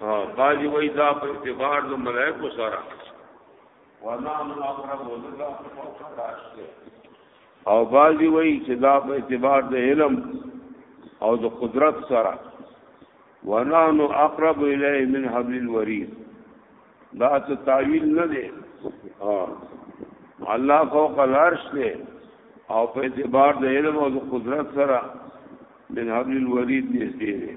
ها باجی وای دا په اعتبار د ملائکه سره ولا من اقرب ولدا فوق راشته او باجی وای چې دا په اعتبار د علم او د قدرت سره ونحن اقرب الیه من حبل الورید دا څه تعویل نه دی الله فوق العرش دی او په اعتبار د علم او د قدرت سره من حبل الورید نږدې دی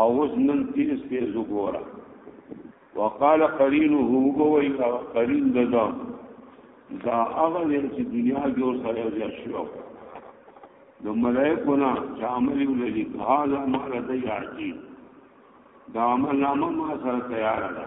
اوس نن تیز تیز وګوره وقال قرینه وګوي او قرین ددا دا هغه دی چې دنیا کې اور سره ځای شو نو ملائکه نه چې عمل ولري هاذا ما لدی عجیب دا عمل نامه ما سره تیار ده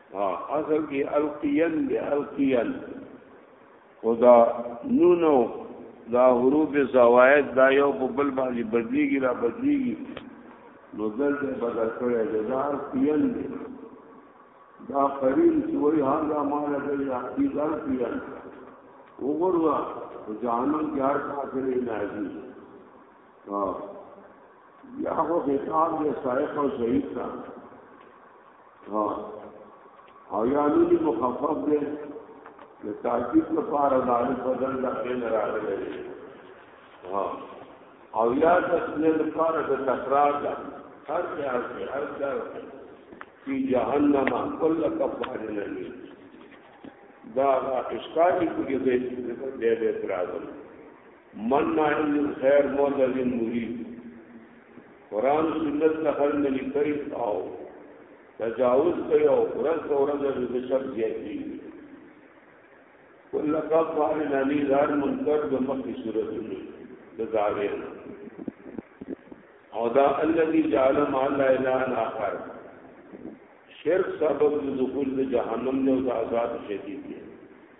ها اصل کې القین دی القین خدا نونو دا حروف زوائد دا یو په بل باندې بدلیږي را بدلیږي نو دلته بدل کړی دی دا القین دی دا قرین چې وایي هغه مال دی حقیقي القین وګوروا جانم یار کا کړی نه ها یا هو خطاب دې صالح او ضعیف تا ها او یا نو دې مخفف دې د تاکید لپاره د عالم بدل د غیر راغلی ها او یا تسلیه لپاره د تکرار ده هر څه هر څه هر څه فی جهنم کل کفار لنی دا اشکالی کوئی دے دے دے اعتراض منع للخير معتد مريد قرآن سنت نه هر نه لري او تجاوز کوي او ورځ په ورځ د شر زیاتی کله کا فار نانی دار منکر د مخې صورت دی د زاویر او دا الذي جعل مع الله الا اخر شرک سبب د دخول د جهنم له عذاب شدید دی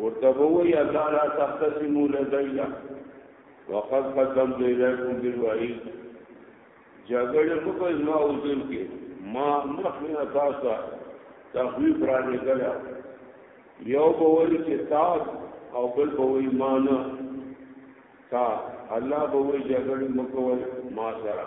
ورته ووی الله لا تختصمو لدینا وقد قدم لیلکم بالوعید جګړه په کوم ما وزن کې ما مخنه تاسو تخویف را لګل یو به وایي چې تا او بل به وایي ما نه تا الله به وایي جګړه مکوئ ما سره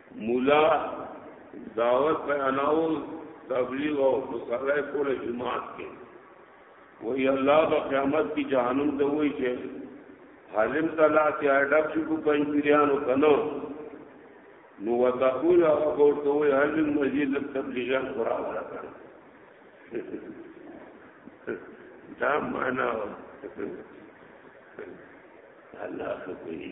مولا دعوت بیاناو تبلیغ او مصالح کول جماعت کې وی الله په قیامت کې جهنم ته وای چې حالم تعالی چې اډب شي کو پنځ پیرانو کنو نو وتقول او ورته وی هل مزید تبلیغان خورا ولا کړ دا معنا الله خو کوي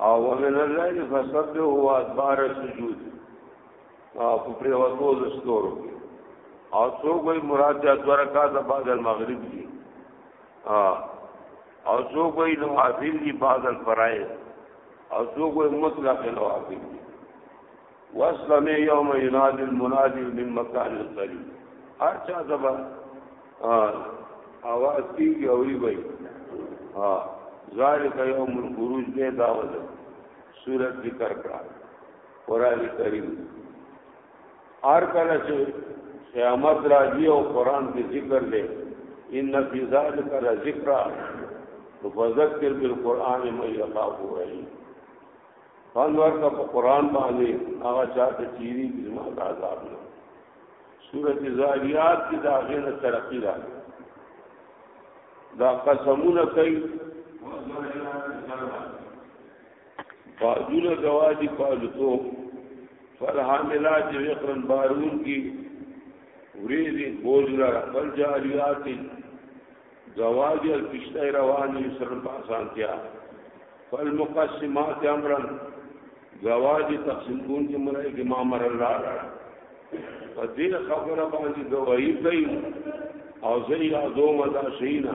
او ومن الليل فسبه هو ادبار السجود او په پریوتو د ستورو او څوک وي مراد د دوه رکعات بعد المغرب دي او څوک وي نوافل دي بعد الفرائض او څوک وي مطلق نوافل دي واسلم یوم ینادی المنادی من مکان قریب هر چا زبا اواز کیږي اوري وای ها ذالک یوم الخروج به دا وځه سورۃ ذکر کړه قران کریم ار کله چې قیامت راځي او قران کې ذکر لې ان فی ذالک ذکر فذکر بالقران من یخاف علی قال ورته په قران باندې هغه چاته چیری د زما د عذاب نه سورته زاریات کې دا غیره ترقی را دا قسمونه کوي فاجول گواجی فالتو فالحاملات وقرن بارون کی وریدی بوجھ لرا فالجاریات زواج او کشته رواني سره په اسانتیا فالمقسمات امرا زواج تقسیم کون کې مرای کې ما مر الله را په دې خبره باندې گواہی کوي او زه یادو مدا شینا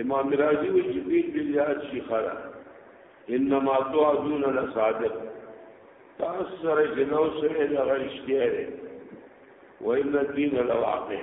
امام راضی وی چې دې دې یاد شي خره انما توعدون لصادق تاسو سره جنو سره د غشتیه وان الدین لواقع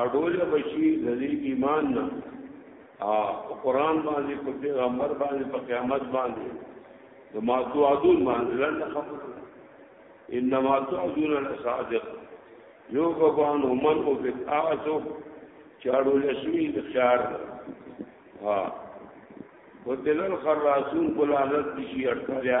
اډول بشي د دې ایمان نه او قران باندې په پیغمبر باندې په قیامت باندې د ما توعدون باندې لن خبر انما توعدون الصادق یو غوان ومن او بتاعتو چاړو لشمی د خيار ها وتلل خراسون بلالت دي شي اړتیا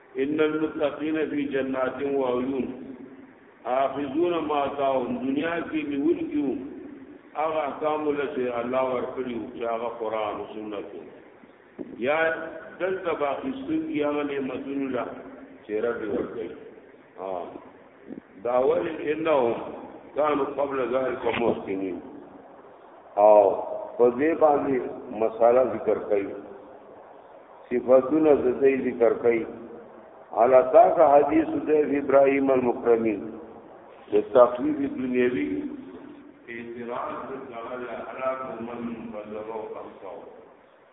ان المتقین فی جنات و عیون اخذون ما تاهم دنیا کې نیول کیو هغه احکام له چې الله ورکړي چې هغه قران او سنت یا دلته باقی سن کی هغه نعمتونه لا چې رب ورکړي ها دا ول انهم كانوا قبل ذلك محسنين او په دې باندې مساله ذکر کړي صفاتونه د دې ذکر کړي علا تا کا حدیث د ابراهیم المکرمی د تقریب دنیوی اعتراض د جعل حرام من فضلو قصو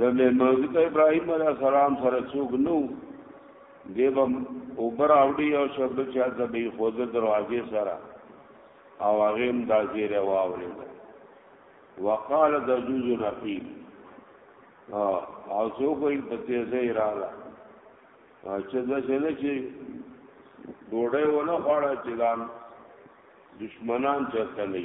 زمه موږ ته ابراهيم عليه السلام سره څوک نو دیو اوبر اوډي او شب چا ته به خوځ دروازې سره او هغه هم دا زیره واوري وقال دجوز نقيب او څو کوئی په تیزه رااله چې دا څنګه چې ډوډۍ ونه خواړه چې دان دشمنان چرته نه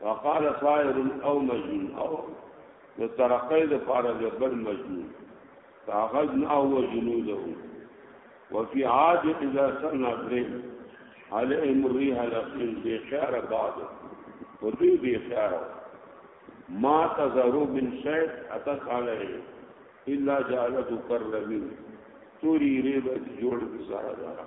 وقال صائر او مجنون او د ترقې د پاره د بل مجنون فاخذنا او جنوده وفي عاد اذا سنا بريم عليهم الريح الاقيم بخير بعض وفي بخير ما تذرو من شيء اتت عليه الا جعلته كرمين توري ریبت جوړ گزارا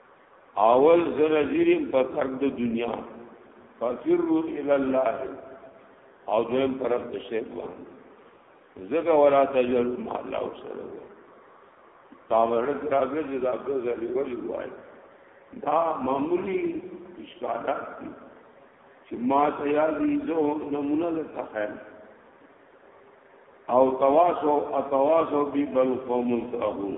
اول زر زیریم په ترک د دنیا ففروا الى الله او دویم طرف د شیخ باندې زګه ولا تجل ما الله سره تاور دراګه د داګه زری ولی وای دا معمولی اشکالات دي چې ما ته یادې زه نمونه د تخیل او تواصو اتواصو بی بل قوم تاغون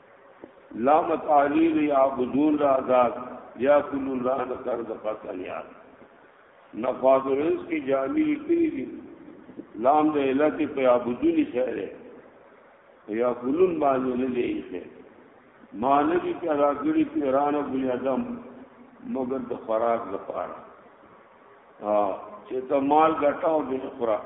لام تعلیل یا بدون را ذات یا کل الله نکر د قتل یا نفاذ رزق کی جامع کړی دي لام د علت په یا بدون شعره یا کلن باندې نه دی شه مانوی چې راګړي کې ایران او بنی آدم مگر د خوراک لپاره ها چې ته مال ګټاو دې خوراک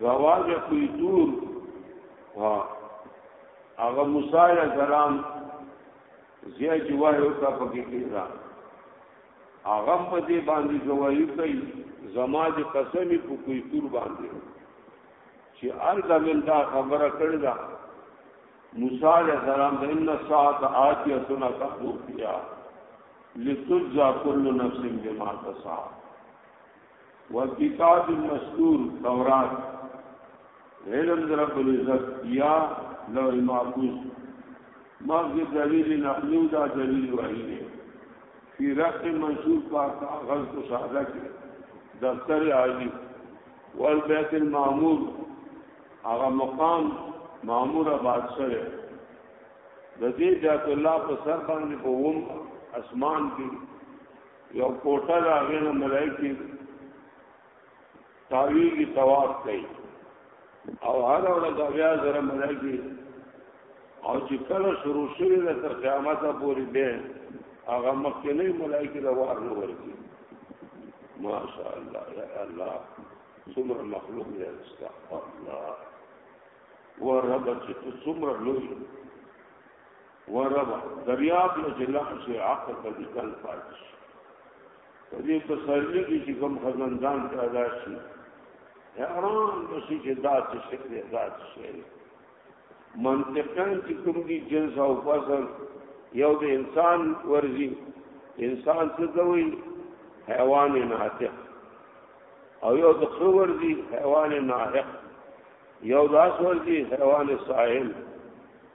غواګه کوي تور ها هغه موسی علیہ السلام زیا چې وایو تا پکې کیدا هغه په دې باندې گواہی کوي زما دې قسمی په کوی تور باندې چې ارګه من دا خبره کړی دا موسی علیہ السلام د ان ساعت آتیه سنا تاسو کیا لتجزا کل نفس بما تسعى وکتاب المستور تورات علم در رب العزت یا لوح محفوظ مغز دلیل نقلی دا دلیل وحی ہے فی رق منصور کا کاغذ کو سادہ کے دفتر عالی والبیت المعمور هغه مقام معمور آباد سره د دې ذات الله په سر باندې په ووم اسمان کې یو کوټه دا غیر ملائکی تاویږي طواف کوي او هر ورځ بیا زره ملائکی او چې کله شروع شوی د تر قیامت پورې به هغه مخکنی ملائکی دا وار نه ورکی ماشاء الله یا الله څومره مخلوق دی استغفر الله ورب چې څومره لوی وربه دریاب نه چې لم شي عقل به دې تل پاتې شي په دې پسرلي کې چې کوم خزندان پیدا شي حیران بشي چې دا څه شي دی دا څه شي دی منطقاً چې کوم دي جنس او فصل یو د انسان ورزي انسان څه کوي حیوان ناطق او یو د خو ورزي حیوان ناحق یو داس ورزي حیوان ساحل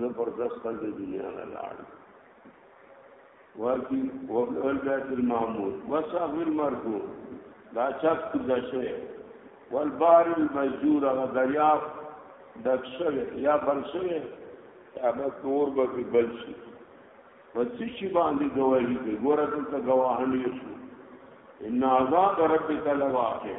زبردست د دنیا نه لاړ واقعي وبل بیت المعمود وصف المرجو دا چپ کړه شوی والبار المسجور هغه دریاب ډک شوی یا بل شوی هغه تور به بل شي پس شي باندې گواہی کوي ګوره ته گواهان یې شو ان عذاب ربک لواقع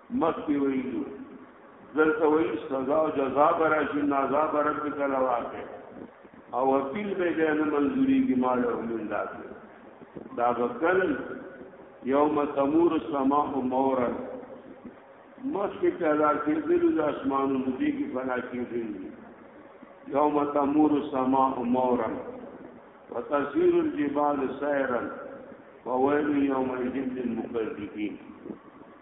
مخکې ویلو دلته وایي سزا او جزا به راشي نازا به رب کله واقع او اپیل به دی نه منظورېږي ما له من داسې دا به کل یوم تمور السماء مورا مخکې پیدا کېدلو د اسمانونو دې کې فنا کېدلي یوم تمور السماء مورا وتسير الجبال سيرا وويل يومئذ للمكذبين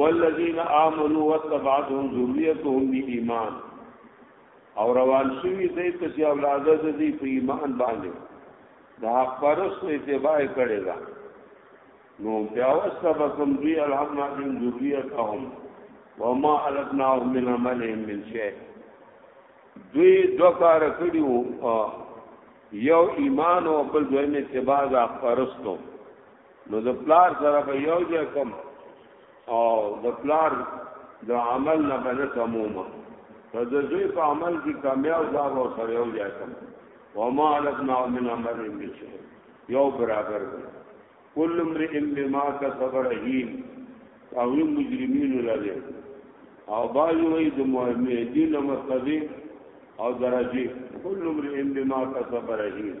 والذین آمنوا وتبعتهم ذریتهم بإيمان او روان شوی دی په چې اولاد د دې په ایمان باندې دا پرس په اتباع کړي دا نو بیا وسبکم دی الحمنا من ذریتهم وما علقناهم من عملهم من شيء دوی دو کار کړیو یو ایمان او بل دوی اتباع دا پرستو نو د پلار سره به یو ځای کوم او د پلار د عمل نه به نه سمومه که د زوی په عمل کې کامیاب دا به سره یو ځای کوم وما لکنا من امر من شي یو برابر دی کل امرئ بما کسب رهین او مجرمین لري او باجی وای د مؤمنین مستدی او درجه کل امرئ بما کسب رهین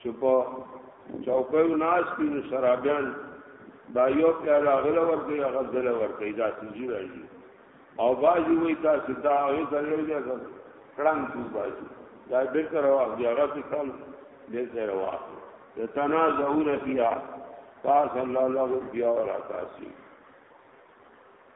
چې په چوکیو ناس کې نو شرابیان دا یو پیاله هغه له ورکوي هغه بل له ورکوي دا سیجي راځي او بعضي وایي تاسو دا هغه سره یو ځای کړم کړم چې بعضي دا بیرته راوخ بیا هغه څه کړم بیرته راوخ ته تنازعون فيها تاسو الله الله بیا ورا تاسو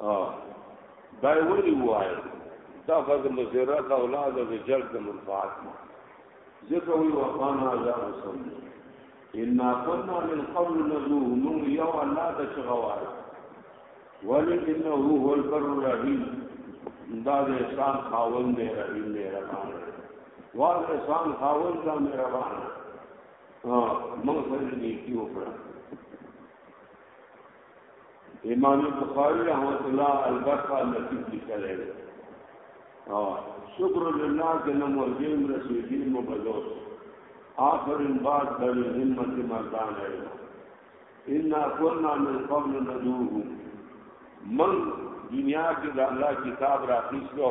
ها دا ولی وای دا غز مزرات اولاد د جلد منفعت ذکر وی وقان هذا وسلم ان كنا من قبل نذوه من يو الله د شغوار ولی انه هو البر الرحیم دا د احسان خاوند دی رحیم دی رحمان وال احسان خاوند دا مهربان ها موږ سره نیکی وکړه امام بخاری رحمۃ اللہ البقا نصیب لکھلے اور شکر اللہ کے نم اور جن رسیدی مبلوس آخر ان بات بڑی ہمت مردان ہے انا قلنا من قبل ندوه من دنیا کې د الله کتاب راخیستو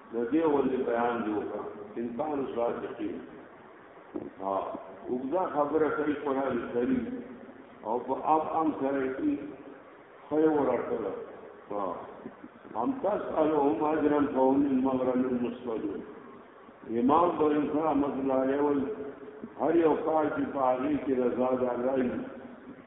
د دې ولې بیان دی وکړه انسان صادقین ها وګدا خبره کوي قرآن کریم او په اپ ام سره کی خیر ورکړل ها هم تاسو الهم اجرا فهم المغرم المسلمون امام د انسان مطلع یو هر یو کار چې پاغي کې رضا ده راځي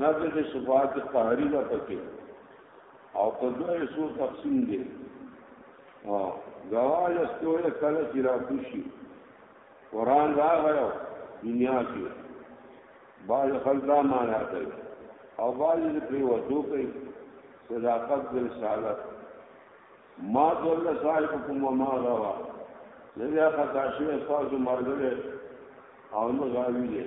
نفی د صفات قهری ده پکې او په دوه سو تقسیم دی او غواړ استوره کله چې را کوشي قران راغلو دنیا کې باز خلدا معنا کوي او باز دې په وځو کوي صداقت د رسالت ما ضل صاحبكم وما غوا لږه خطا شوه تاسو مرګره او نو غاوی دې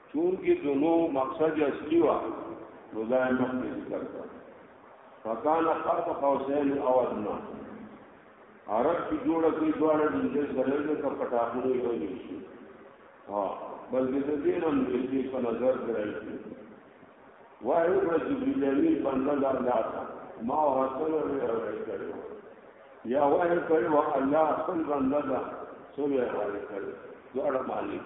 چونکه دونو مقصد اصلي وا نو دا مخکې ذکر کړ فکان قاب قوسین او ادنا عرب کی جوړه کی دواړه د دې سره د کپټاخونو یو دي شي ها بلکې د دې نن د دې په نظر درایي وای پر جبرئیل امین باندې د الله ما ورسره راوړی کړو یا وای پر الله خپل باندې دا سوې راوړی کړو دواړه مالک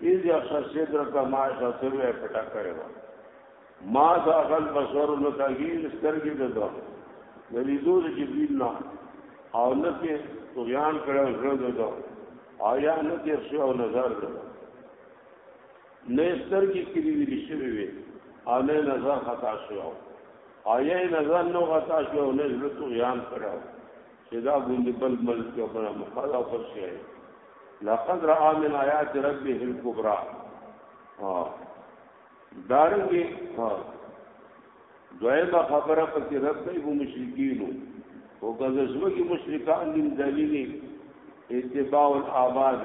اذ یخش السدرة ما یخش سروې پټه کړې وه ما زاغل بصر نو تغییر سترګې د دوه د لیدو د جبریل نه او نه کې طغیان کړو زړه د دوه آیا نه تیر شو او نظر د دوه نه سترګې کړي ویل شوی وي او نه نظر خطا شو آیا نظر نو خطا شو او نه زړه طغیان کړو دا غوندې بل ملک یو بل مخاله او پر شي لقد را من آیات ربه الكبرى ها دارنګي ها دویمه خبره پکې رب دی وو مشرکینو او کله زمو کې مشرکان دین دلیلی اتباع الاباد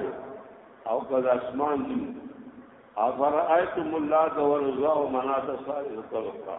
او کله اسمان دین افرایتم الله ذو الرضا ومنات صالح الطلقه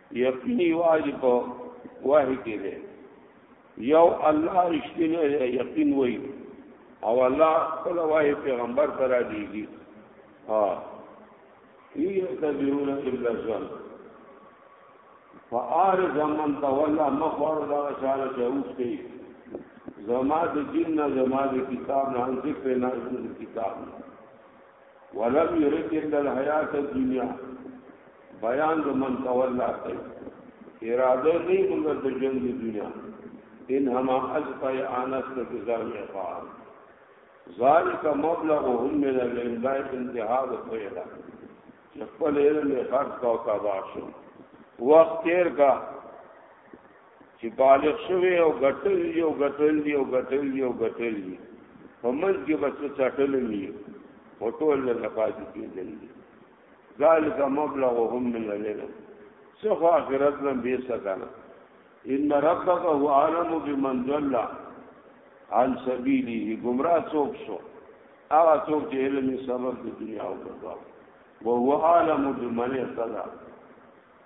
یقین یوازې په وحی کې دی یو الله رښتینی دی یقین وایي او الله خپل وحی پیغمبر ته را دیږي ها هي تبعون الا ظن فارض من تولى مخور دا شاله چې اوسې زما د دین نه زما د کتاب نه ذکر نه کتاب نه ولم يرد الا الحیات الدنیا بیان د من تولا کوي اراده نه مونږ د ژوند د دنیا ان هما ازفا انس ته گزار میقام ذالک مبلغهم من العلم دا انتها د پیدا خپل علم خرڅ کا او تباہ شو وخت تیر کا چې بالغ شوی او غټل یو غټل یو غټل یو غټل دی په منځ کې بس چټل وی او ټول له پاتې کېدل دي ذالک مبلغهم من العلم څخه اخرت لم به سکانه ان ربک هو عالم بمن ضل عن سبیله گمراه څوک شو هغه څوک چې علم سبب د دنیا او برباد وهو عالم بمن اهتدى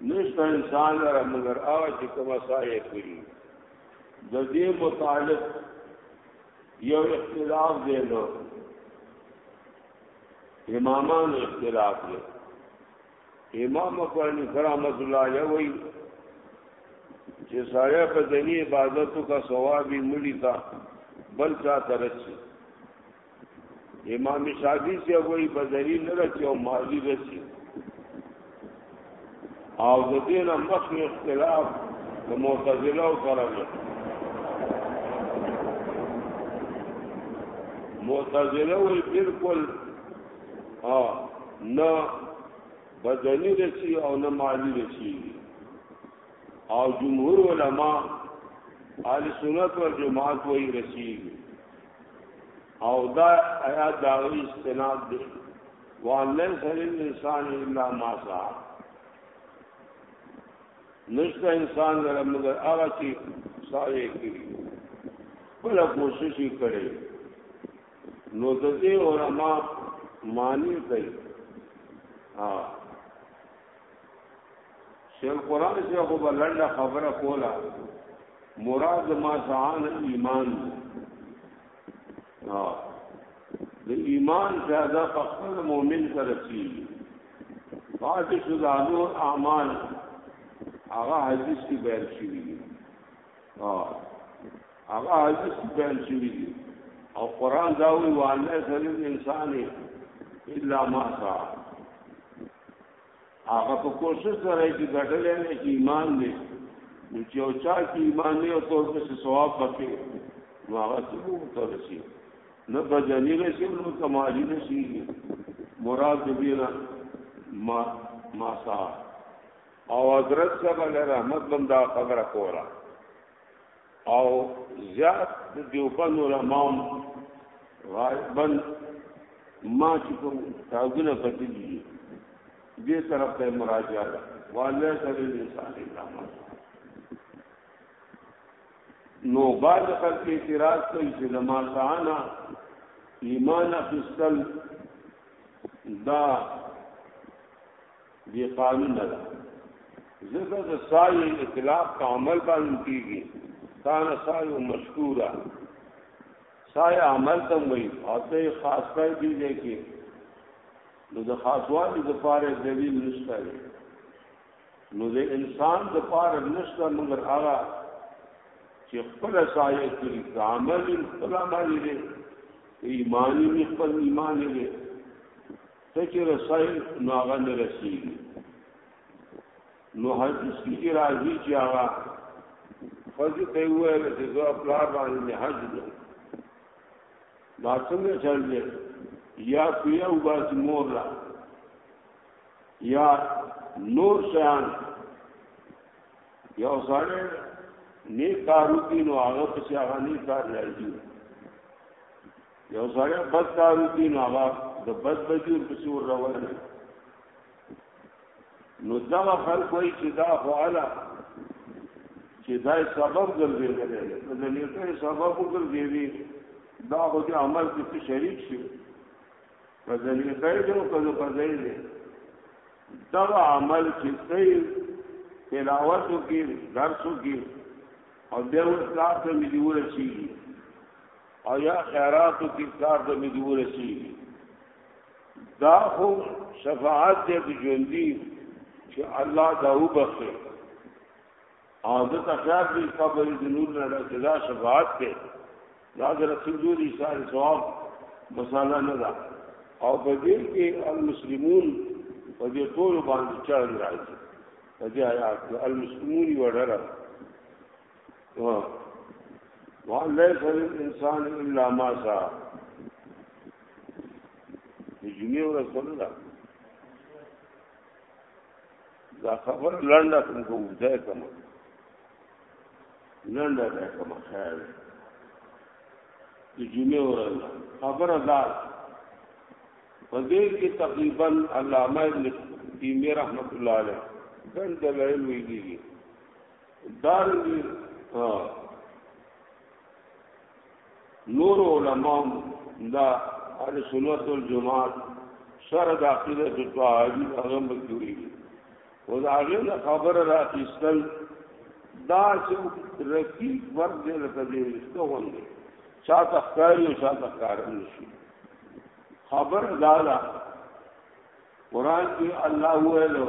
نشته انسان را مگر هغه چې کوم سایه کړی د دې متعلق یو اختلاف دی نو امامان اختلاف دی امام ابو حنیفه رحمۃ اللہ علیہ وی چې سایه په دنی عبادتو کا ثواب مړی تا بل چا ترسي امام شافعی سی وای بدری نه رچ او ماضی رچ او د دین مخ اختلاف د معتزله او سره دی معتزله وای بالکل ها نه بدنی رسی او نه مالی رسی او جمهور علما اهل سنت والجماعت وای رسی او دا آیا دا وی استناد دی والله سر الانسان الا ما سعى نشته انسان لره مگر هغه چې ساري کړی بل کوشش یې کړی نو د دې علماء معنی کوي ها شیخ قران چې هغه بلند خبره کولا مراد ما ځان ایمان ها د ایمان زیاده په خپل مؤمن سره چی پاتې شو د نور اعمال هغه حدیث کې بیان شوی دی ها هغه حدیث کې بیان شوی دی او قران دا وی وانه سره انسان الا ما سعى هغه په کوشش سره چې ګټل نه چې ایمان دی نو چې او چا کې ایمان نه او تور په ثواب پکې نو هغه څه وو تر شي نه بجانی رسی نو کمالی رسی مراد دینا ما ما سا او حضرت صاحب علیہ رحمت بندا قبر کولا او زیات د دیوبند علمام غالبا ما چې کوم تاګونه بدلی دې طرف ته مراجعه ده والله سره انسان الله نو بعد خلق اعتراض کوي چې لما تعانا ایمان اخستل دا دي قانون ده زده د سایه اطلاق په عمل باندې کیږي کان سایه مشکورا سایه عمل ته وایي او ته خاص پای دی دی کې نو د خاصوالي د پاره دلیل نشته دی نو د انسان د پاره نشته مګر هغه چې خپل سایه کوي د عمل خپل عمل دی ایمانی خپل ایمان دی ته چې رسای نو هغه نه رسیږي نو حدیث کې راځي چې هغه فضل ته وایي چې زه خپل باندې حج دې ما څنګه چل دې یا سویا وباس مور لا یا نور شان یو سره نیک کارو کې نو هغه په هغه نیک کار راځي یو سړی بد کارو کې نو هغه د بد بجور په څور روان دی نو دا خلک وایي چې دا فعلا چې دا سبب ګرځي نه دی د نیټه سبب ګرځي دا خو دې عمل کې شریک شي په ځلې خیر دی او کله په ځای دی دا عمل چې کوي تلاوت کوي درس کوي او بیا ورته ملي ورشي او یا خیراتو کی کار د مدور سی دا خو شفاعت دې د ژوندۍ چې الله دا وبخښي او د تخیار دی قبر د نور نه د جزا شفاعت ته دا د رسول دی سال ثواب مساله نه ده او په دې کې المسلمون په دې ټول باندې چا راځي په دې آیات المسلمون وړره وان ليس للانسان الا ما سعى د جمعې ورځ په لاره دا خبر لنډه کوم کوم ځای کوم لنډه ده کوم خیر د جمعې ورځ خبر ادا په دې کې تقریبا علامه ابن تیمیه رحمت الله علیه ګڼ دلایل ویلي دي دارنګي نور علماء دا اهل سنت والجماعت سره د عقیده د طاهری هغه مکوي او دا هغه خبر را کیسل دا چې رقیق ورته دې لکه دې استوون دي چا تخکاری او چا تخکار نشي خبر دالا قران کې الله ویلو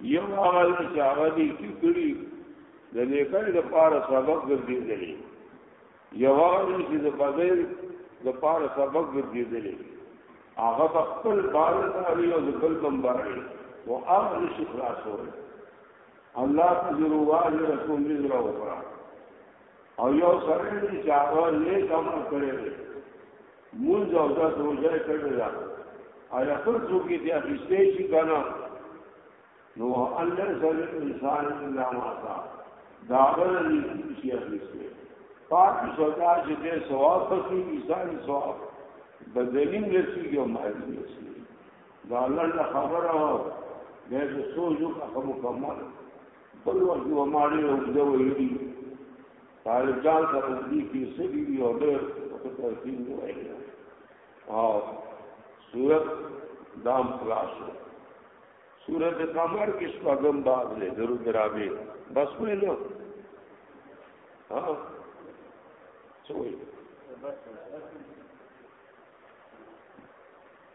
یو هغه ده چې هغه دې کړي د لیکنې لپاره سبب ګرځېدلې یو هغه دې چې د بدل لپاره سبب ګرځېدلې هغه په خپل بار باندې او د بل بم باندې او هغه شي خلاصول الله تجرو واج رسول دې را وکړه او یو سره دې چې هغه نه کوم کړی مونږ او دا روزه کړل دا ایا پر څوک دې اخیستې شي کنه نو الله سر انسان الا ما تا دا بل دې شي اخیستې پاک شودا چې دې ثواب پسې انسان ثواب بدلین رسیږي او مال رسیږي دا الله دا خبره او دې سوچو کا مکمل بل وجو ماړي او دې ویلي طالب جان سره دې کې سړي دی او ډېر په ترتیب وایي او صورت دام خلاص شو صورت قمر کې شپږم باب له درو درابه بس مې له ها څوې